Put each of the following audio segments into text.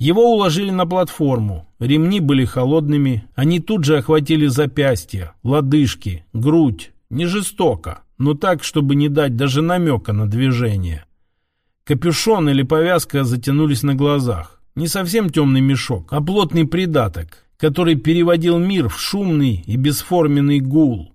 Его уложили на платформу. Ремни были холодными. Они тут же охватили запястья, лодыжки, грудь. Не жестоко, но так, чтобы не дать даже намека на движение. Капюшон или повязка затянулись на глазах. Не совсем темный мешок, а плотный придаток, который переводил мир в шумный и бесформенный гул.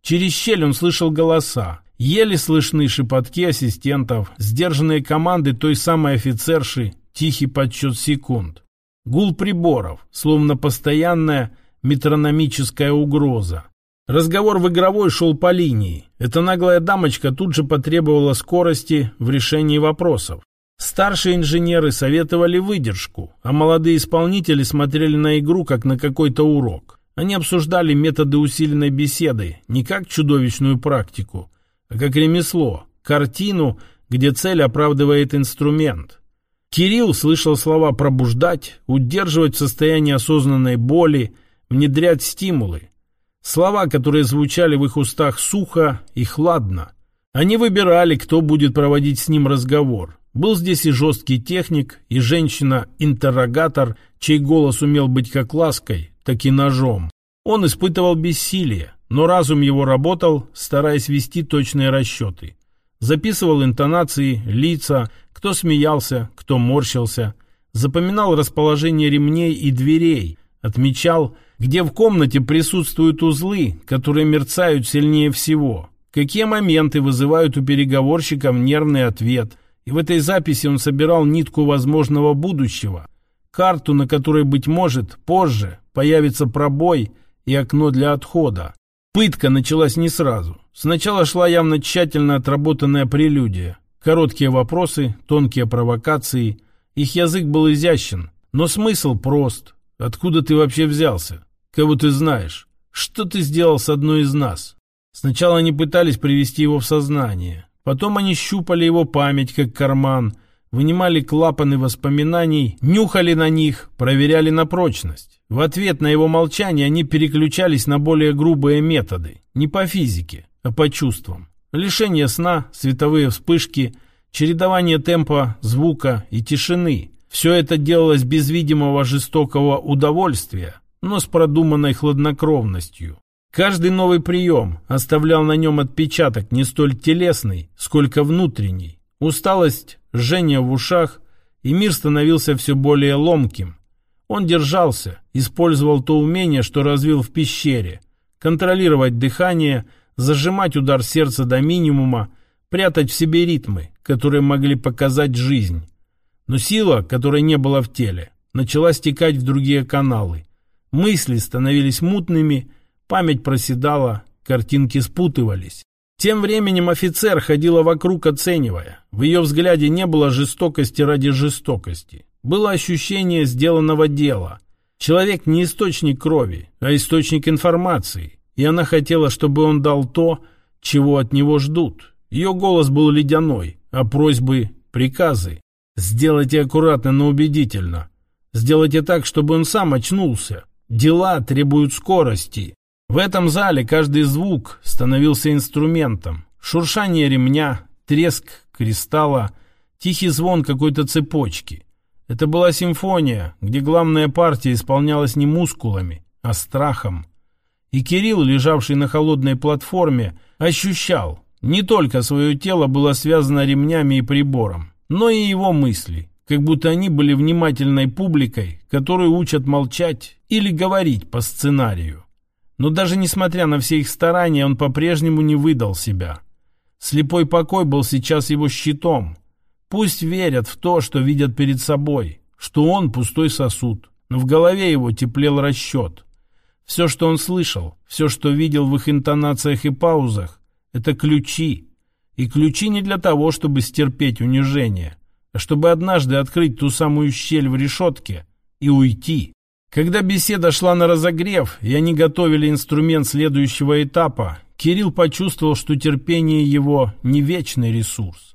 Через щель он слышал голоса. Еле слышны шепотки ассистентов, сдержанные команды той самой офицерши, тихий подсчет секунд. Гул приборов, словно постоянная метрономическая угроза. Разговор в игровой шел по линии. Эта наглая дамочка тут же потребовала скорости в решении вопросов. Старшие инженеры советовали выдержку, а молодые исполнители смотрели на игру как на какой-то урок. Они обсуждали методы усиленной беседы не как чудовищную практику, а как ремесло, картину, где цель оправдывает инструмент. Кирилл слышал слова «пробуждать», «удерживать в состоянии осознанной боли», «внедрять стимулы». Слова, которые звучали в их устах сухо и хладно. Они выбирали, кто будет проводить с ним разговор. Был здесь и жесткий техник, и женщина-интеррогатор, чей голос умел быть как лаской, так и ножом. Он испытывал бессилие, но разум его работал, стараясь вести точные расчеты. Записывал интонации, лица, кто смеялся, кто морщился. Запоминал расположение ремней и дверей. Отмечал, где в комнате присутствуют узлы, которые мерцают сильнее всего. Какие моменты вызывают у переговорщиков нервный ответ. И в этой записи он собирал нитку возможного будущего. Карту, на которой, быть может, позже появится пробой и окно для отхода. Пытка началась не сразу. Сначала шла явно тщательно отработанная прелюдия. Короткие вопросы, тонкие провокации. Их язык был изящен, но смысл прост. Откуда ты вообще взялся? Кого ты знаешь? Что ты сделал с одной из нас? Сначала они пытались привести его в сознание. Потом они щупали его память, как карман, вынимали клапаны воспоминаний, нюхали на них, проверяли на прочность. В ответ на его молчание они переключались на более грубые методы, не по физике, а по чувствам. Лишение сна, световые вспышки, чередование темпа, звука и тишины. Все это делалось без видимого жестокого удовольствия, но с продуманной хладнокровностью. Каждый новый прием оставлял на нем отпечаток не столь телесный, сколько внутренний. Усталость, жжение в ушах, и мир становился все более ломким. Он держался, использовал то умение, что развил в пещере. Контролировать дыхание, зажимать удар сердца до минимума, прятать в себе ритмы, которые могли показать жизнь. Но сила, которой не было в теле, начала стекать в другие каналы. Мысли становились мутными, память проседала, картинки спутывались. Тем временем офицер ходила вокруг, оценивая. В ее взгляде не было жестокости ради жестокости. Было ощущение сделанного дела. Человек не источник крови, а источник информации. И она хотела, чтобы он дал то, чего от него ждут. Ее голос был ледяной, а просьбы — приказы. Сделайте аккуратно, но убедительно. Сделайте так, чтобы он сам очнулся. Дела требуют скорости. В этом зале каждый звук становился инструментом. Шуршание ремня, треск кристалла, тихий звон какой-то цепочки. Это была симфония, где главная партия исполнялась не мускулами, а страхом. И Кирилл, лежавший на холодной платформе, ощущал, не только свое тело было связано ремнями и прибором, но и его мысли, как будто они были внимательной публикой, которую учат молчать или говорить по сценарию. Но даже несмотря на все их старания, он по-прежнему не выдал себя. Слепой покой был сейчас его щитом. Пусть верят в то, что видят перед собой, что он пустой сосуд, но в голове его теплел расчет. Все, что он слышал, все, что видел в их интонациях и паузах, это ключи. И ключи не для того, чтобы стерпеть унижение, а чтобы однажды открыть ту самую щель в решетке и уйти. Когда беседа шла на разогрев, и они готовили инструмент следующего этапа, Кирилл почувствовал, что терпение его не вечный ресурс,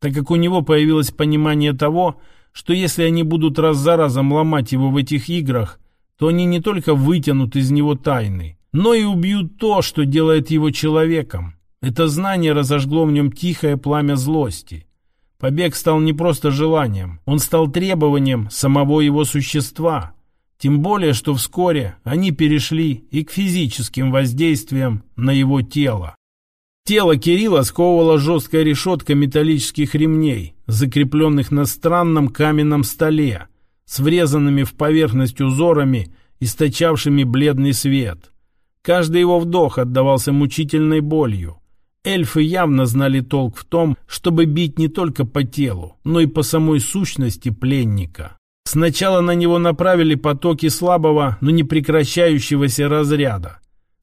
так как у него появилось понимание того, что если они будут раз за разом ломать его в этих играх, то они не только вытянут из него тайны, но и убьют то, что делает его человеком. Это знание разожгло в нем тихое пламя злости. Побег стал не просто желанием, он стал требованием самого его существа. Тем более, что вскоре они перешли и к физическим воздействиям на его тело. Тело Кирилла сковывала жесткая решетка металлических ремней, закрепленных на странном каменном столе, с врезанными в поверхность узорами, источавшими бледный свет. Каждый его вдох отдавался мучительной болью. Эльфы явно знали толк в том, чтобы бить не только по телу, но и по самой сущности пленника. Сначала на него направили потоки слабого, но не прекращающегося разряда.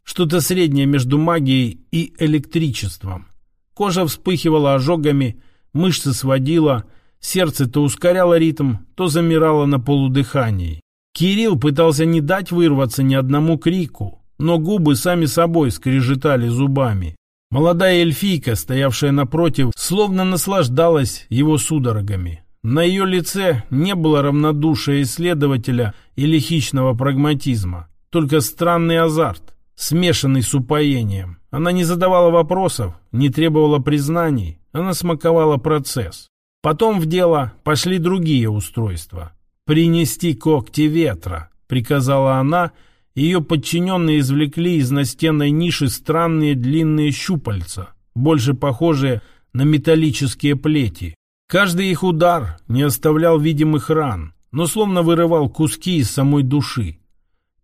Что-то среднее между магией и электричеством. Кожа вспыхивала ожогами, мышцы сводила, сердце то ускоряло ритм, то замирало на полудыхании. Кирилл пытался не дать вырваться ни одному крику, но губы сами собой скрежетали зубами. Молодая эльфийка, стоявшая напротив, словно наслаждалась его судорогами. На ее лице не было равнодушия исследователя или хищного прагматизма, только странный азарт, смешанный с упоением. Она не задавала вопросов, не требовала признаний, она смаковала процесс. Потом в дело пошли другие устройства. «Принести когти ветра», — приказала она, — ее подчиненные извлекли из настенной ниши странные длинные щупальца, больше похожие на металлические плети. Каждый их удар не оставлял видимых ран, но словно вырывал куски из самой души.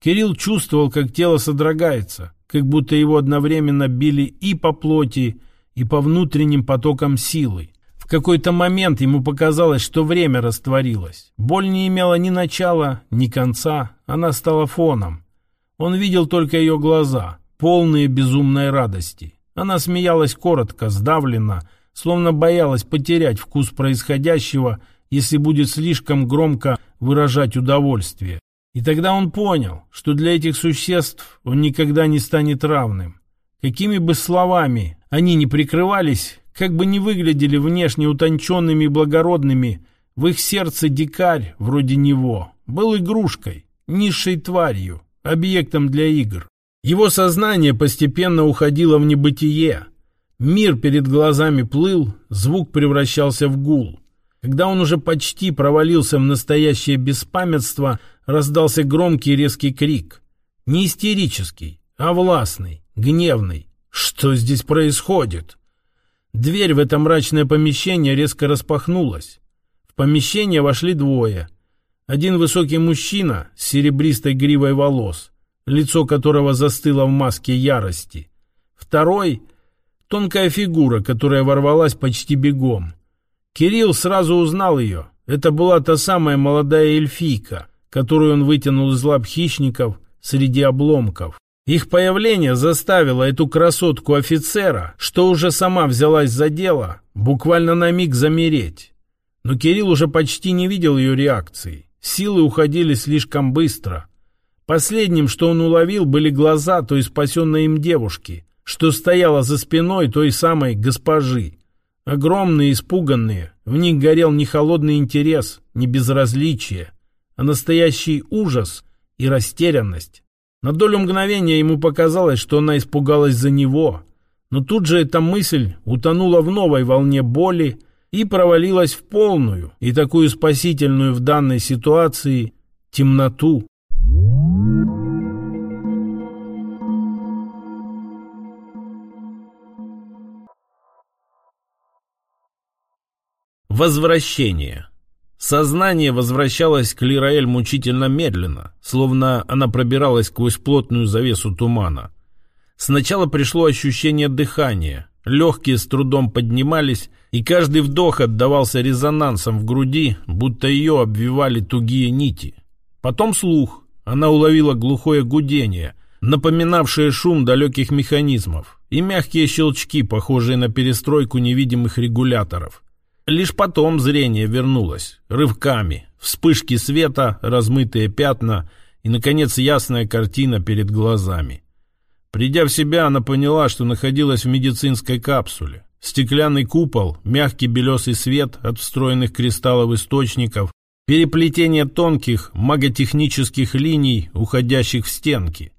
Кирилл чувствовал, как тело содрогается, как будто его одновременно били и по плоти, и по внутренним потокам силы. В какой-то момент ему показалось, что время растворилось. Боль не имела ни начала, ни конца, она стала фоном. Он видел только ее глаза, полные безумной радости. Она смеялась коротко, сдавленно, словно боялась потерять вкус происходящего, если будет слишком громко выражать удовольствие. И тогда он понял, что для этих существ он никогда не станет равным. Какими бы словами они ни прикрывались, как бы ни выглядели внешне утонченными и благородными, в их сердце дикарь, вроде него, был игрушкой, низшей тварью, объектом для игр. Его сознание постепенно уходило в небытие. Мир перед глазами плыл, звук превращался в гул. Когда он уже почти провалился в настоящее беспамятство, раздался громкий резкий крик. Не истерический, а властный, гневный. Что здесь происходит? Дверь в это мрачное помещение резко распахнулась. В помещение вошли двое — один высокий мужчина с серебристой гривой волос, лицо которого застыло в маске ярости. Второй — тонкая фигура, которая ворвалась почти бегом. Кирилл сразу узнал ее. Это была та самая молодая эльфийка, которую он вытянул из лап хищников среди обломков. Их появление заставило эту красотку офицера, что уже сама взялась за дело, буквально на миг замереть. Но Кирилл уже почти не видел ее реакции. Силы уходили слишком быстро. Последним, что он уловил, были глаза той спасенной им девушки, что стояла за спиной той самой госпожи. Огромные, испуганные, в них горел не холодный интерес, не безразличие, а настоящий ужас и растерянность. На долю мгновения ему показалось, что она испугалась за него, но тут же эта мысль утонула в новой волне боли, и провалилась в полную и такую спасительную в данной ситуации темноту. Возвращение. Сознание возвращалось к Лираэль мучительно медленно, словно она пробиралась сквозь плотную завесу тумана. Сначала пришло ощущение дыхания, легкие с трудом поднимались, и каждый вдох отдавался резонансом в груди, будто ее обвивали тугие нити. Потом слух. Она уловила глухое гудение, напоминавшее шум далеких механизмов, и мягкие щелчки, похожие на перестройку невидимых регуляторов. Лишь потом зрение вернулось, рывками, вспышки света, размытые пятна и, наконец, ясная картина перед глазами. Придя в себя, она поняла, что находилась в медицинской капсуле. Стеклянный купол, мягкий белесый свет от встроенных кристаллов источников, переплетение тонких маготехнических линий, уходящих в стенки.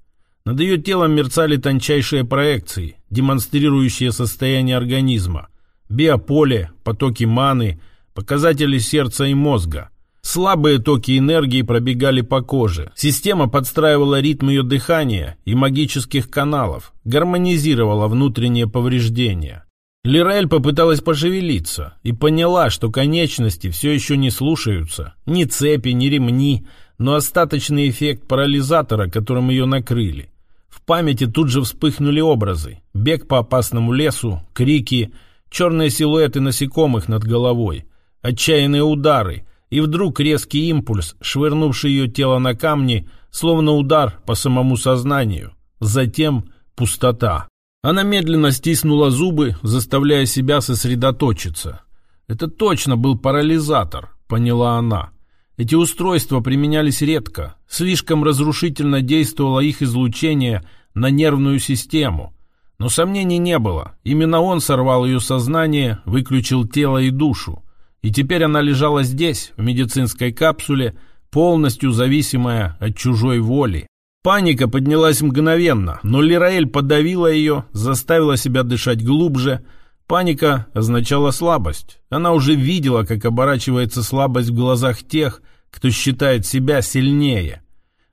Над ее телом мерцали тончайшие проекции, демонстрирующие состояние организма. Биополе, потоки маны, показатели сердца и мозга. Слабые токи энергии пробегали по коже. Система подстраивала ритм ее дыхания и магических каналов, гармонизировала внутренние повреждения. Лираэль попыталась пошевелиться и поняла, что конечности все еще не слушаются. Ни цепи, ни ремни, но остаточный эффект парализатора, которым ее накрыли. В памяти тут же вспыхнули образы. Бег по опасному лесу, крики, черные силуэты насекомых над головой, отчаянные удары, и вдруг резкий импульс, швырнувший ее тело на камни, словно удар по самому сознанию. Затем пустота. Она медленно стиснула зубы, заставляя себя сосредоточиться. Это точно был парализатор, поняла она. Эти устройства применялись редко, слишком разрушительно действовало их излучение на нервную систему. Но сомнений не было, именно он сорвал ее сознание, выключил тело и душу. И теперь она лежала здесь, в медицинской капсуле, полностью зависимая от чужой воли. Паника поднялась мгновенно, но Лираэль подавила ее, заставила себя дышать глубже. Паника означала слабость. Она уже видела, как оборачивается слабость в глазах тех, кто считает себя сильнее.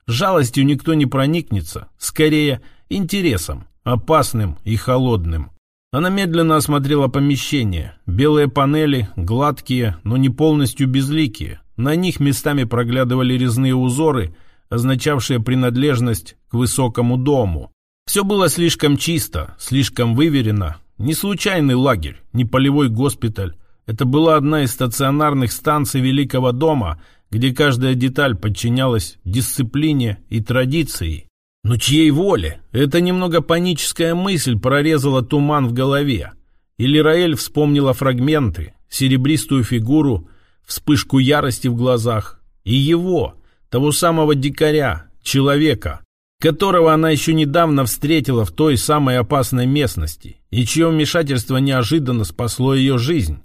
Жалостью никто не проникнется, скорее интересом, опасным и холодным. Она медленно осмотрела помещение. Белые панели, гладкие, но не полностью безликие. На них местами проглядывали резные узоры – означавшее принадлежность к высокому дому. Все было слишком чисто, слишком выверено. Не случайный лагерь, не полевой госпиталь. Это была одна из стационарных станций Великого дома, где каждая деталь подчинялась дисциплине и традиции. Но чьей воле? Эта немного паническая мысль прорезала туман в голове. Или Раэль вспомнила фрагменты, серебристую фигуру, вспышку ярости в глазах. И его, того самого дикаря, человека, которого она еще недавно встретила в той самой опасной местности, и чье вмешательство неожиданно спасло ее жизнь.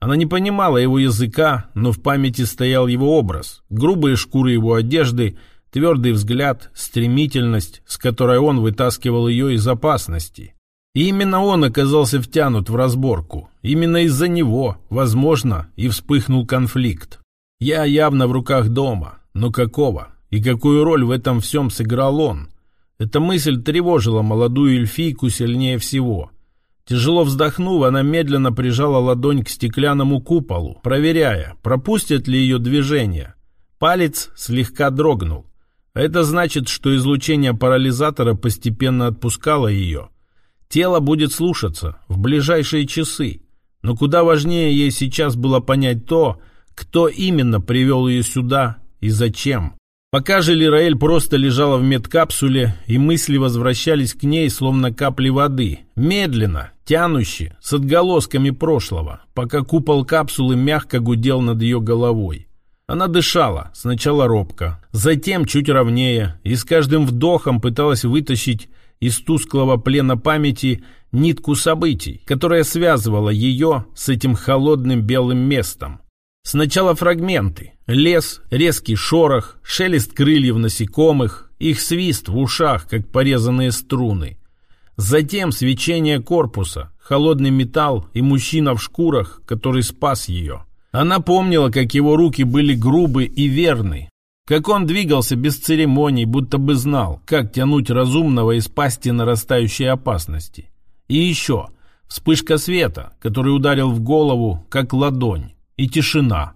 Она не понимала его языка, но в памяти стоял его образ, грубые шкуры его одежды, твердый взгляд, стремительность, с которой он вытаскивал ее из опасности. И именно он оказался втянут в разборку. Именно из-за него, возможно, и вспыхнул конфликт. Я явно в руках дома, но какого? И какую роль в этом всем сыграл он? Эта мысль тревожила молодую эльфийку сильнее всего. Тяжело вздохнув, она медленно прижала ладонь к стеклянному куполу, проверяя, пропустят ли ее движение. Палец слегка дрогнул. Это значит, что излучение парализатора постепенно отпускало ее. Тело будет слушаться в ближайшие часы. Но куда важнее ей сейчас было понять то, кто именно привел ее сюда и зачем. Пока же Лираэль просто лежала в медкапсуле, и мысли возвращались к ней, словно капли воды, медленно, тянущие, с отголосками прошлого, пока купол капсулы мягко гудел над ее головой. Она дышала, сначала робко, затем чуть ровнее, и с каждым вдохом пыталась вытащить из тусклого плена памяти нитку событий, которая связывала ее с этим холодным белым местом. Сначала фрагменты. Лес, резкий шорох, шелест крыльев насекомых, их свист в ушах, как порезанные струны. Затем свечение корпуса, холодный металл и мужчина в шкурах, который спас ее. Она помнила, как его руки были грубы и верны, как он двигался без церемоний, будто бы знал, как тянуть разумного из пасти нарастающей опасности. И еще вспышка света, который ударил в голову, как ладонь и тишина.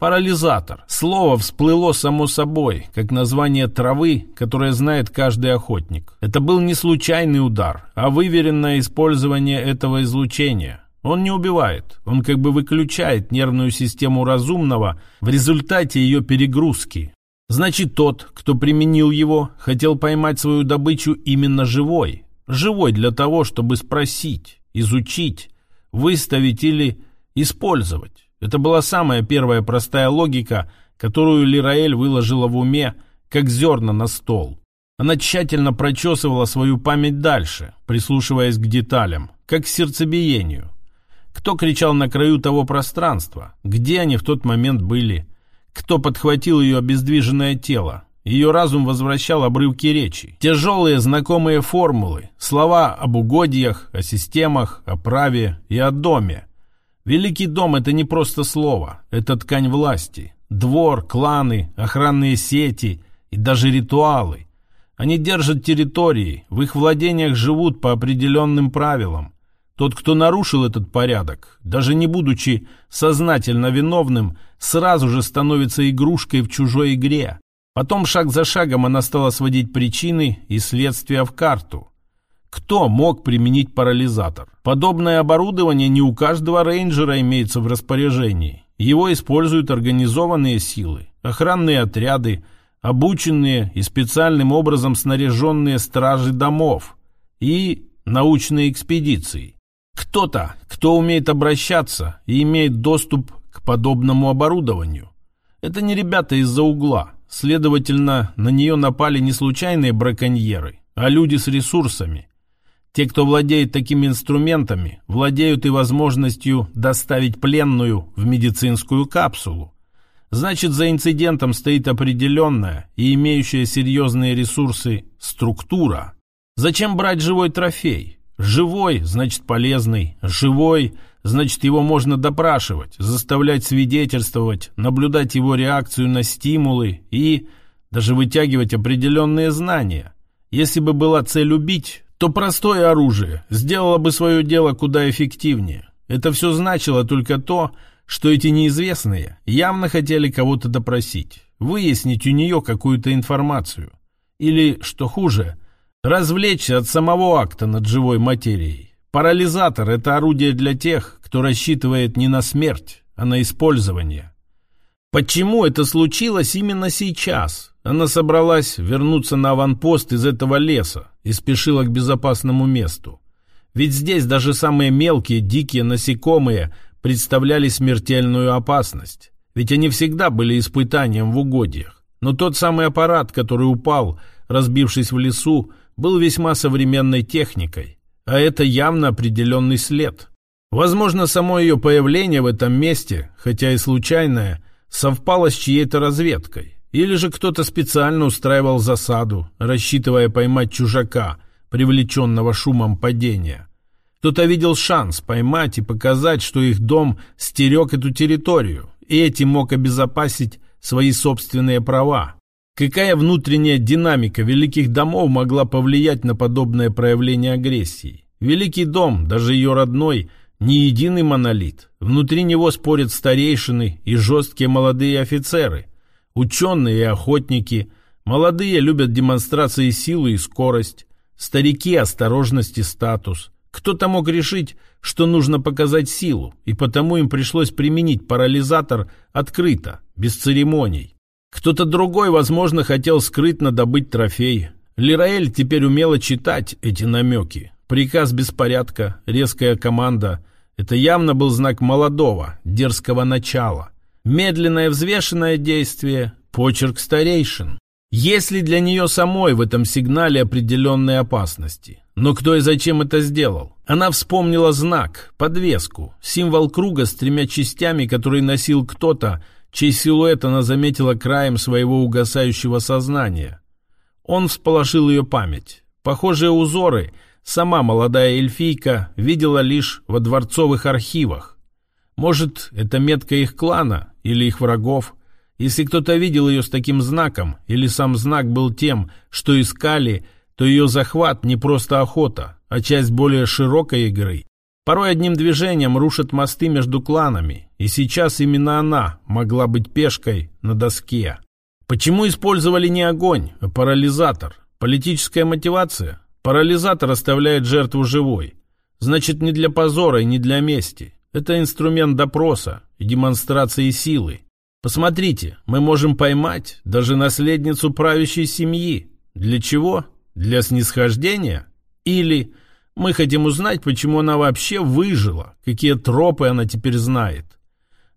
Парализатор. Слово всплыло само собой, как название травы, которое знает каждый охотник. Это был не случайный удар, а выверенное использование этого излучения. Он не убивает, он как бы выключает нервную систему разумного в результате ее перегрузки. Значит, тот, кто применил его, хотел поймать свою добычу именно живой. Живой для того, чтобы спросить, изучить, выставить или использовать. Это была самая первая простая логика, которую Лираэль выложила в уме, как зерна на стол. Она тщательно прочесывала свою память дальше, прислушиваясь к деталям, как к сердцебиению. Кто кричал на краю того пространства? Где они в тот момент были? Кто подхватил ее обездвиженное тело? Ее разум возвращал обрывки речи. Тяжелые знакомые формулы, слова об угодьях, о системах, о праве и о доме. Великий дом – это не просто слово, это ткань власти. Двор, кланы, охранные сети и даже ритуалы. Они держат территории, в их владениях живут по определенным правилам. Тот, кто нарушил этот порядок, даже не будучи сознательно виновным, сразу же становится игрушкой в чужой игре. Потом шаг за шагом она стала сводить причины и следствия в карту. Кто мог применить парализатор? Подобное оборудование не у каждого рейнджера имеется в распоряжении. Его используют организованные силы, охранные отряды, обученные и специальным образом снаряженные стражи домов и научные экспедиции. Кто-то, кто умеет обращаться и имеет доступ к подобному оборудованию. Это не ребята из-за угла. Следовательно, на нее напали не случайные браконьеры, а люди с ресурсами. Те, кто владеет такими инструментами, владеют и возможностью доставить пленную в медицинскую капсулу. Значит, за инцидентом стоит определенная и имеющая серьезные ресурсы структура. Зачем брать живой трофей? Живой, значит полезный. Живой, значит его можно допрашивать, заставлять свидетельствовать, наблюдать его реакцию на стимулы и даже вытягивать определенные знания. Если бы была цель убить, то простое оружие сделало бы свое дело куда эффективнее. Это все значило только то, что эти неизвестные явно хотели кого-то допросить, выяснить у нее какую-то информацию. Или, что хуже, Развлечься от самого акта над живой материей. Парализатор – это орудие для тех, кто рассчитывает не на смерть, а на использование. Почему это случилось именно сейчас? Она собралась вернуться на аванпост из этого леса и спешила к безопасному месту. Ведь здесь даже самые мелкие, дикие насекомые представляли смертельную опасность. Ведь они всегда были испытанием в угодьях. Но тот самый аппарат, который упал, разбившись в лесу, был весьма современной техникой, а это явно определенный след. Возможно, само ее появление в этом месте, хотя и случайное, совпало с чьей-то разведкой. Или же кто-то специально устраивал засаду, рассчитывая поймать чужака, привлеченного шумом падения. Кто-то видел шанс поймать и показать, что их дом стерег эту территорию, и этим мог обезопасить свои собственные права. Какая внутренняя динамика великих домов могла повлиять на подобное проявление агрессии? Великий дом, даже ее родной, не единый монолит. Внутри него спорят старейшины и жесткие молодые офицеры, ученые и охотники. Молодые любят демонстрации силы и скорость, старики – осторожность и статус. Кто-то мог решить, что нужно показать силу, и потому им пришлось применить парализатор открыто, без церемоний. Кто-то другой, возможно, хотел скрытно добыть трофей. Лираэль теперь умела читать эти намеки. Приказ беспорядка, резкая команда — это явно был знак молодого, дерзкого начала. Медленное взвешенное действие — почерк старейшин. Есть ли для нее самой в этом сигнале определенные опасности? Но кто и зачем это сделал? Она вспомнила знак, подвеску, символ круга с тремя частями, который носил кто-то, чей силуэт она заметила краем своего угасающего сознания. Он всполошил ее память. Похожие узоры сама молодая эльфийка видела лишь во дворцовых архивах. Может, это метка их клана или их врагов? Если кто-то видел ее с таким знаком, или сам знак был тем, что искали, то ее захват не просто охота, а часть более широкой игры. Порой одним движением рушат мосты между кланами, и сейчас именно она могла быть пешкой на доске. Почему использовали не огонь, а парализатор? Политическая мотивация? Парализатор оставляет жертву живой. Значит, не для позора и не для мести. Это инструмент допроса и демонстрации силы. Посмотрите, мы можем поймать даже наследницу правящей семьи. Для чего? Для снисхождения? Или мы хотим узнать, почему она вообще выжила, какие тропы она теперь знает.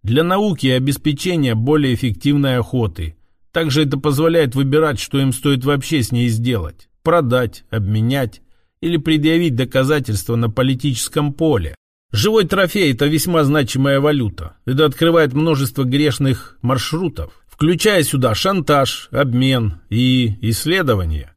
Для науки и обеспечения более эффективной охоты. Также это позволяет выбирать, что им стоит вообще с ней сделать. Продать, обменять или предъявить доказательства на политическом поле. Живой трофей – это весьма значимая валюта. Это открывает множество грешных маршрутов, включая сюда шантаж, обмен и исследование.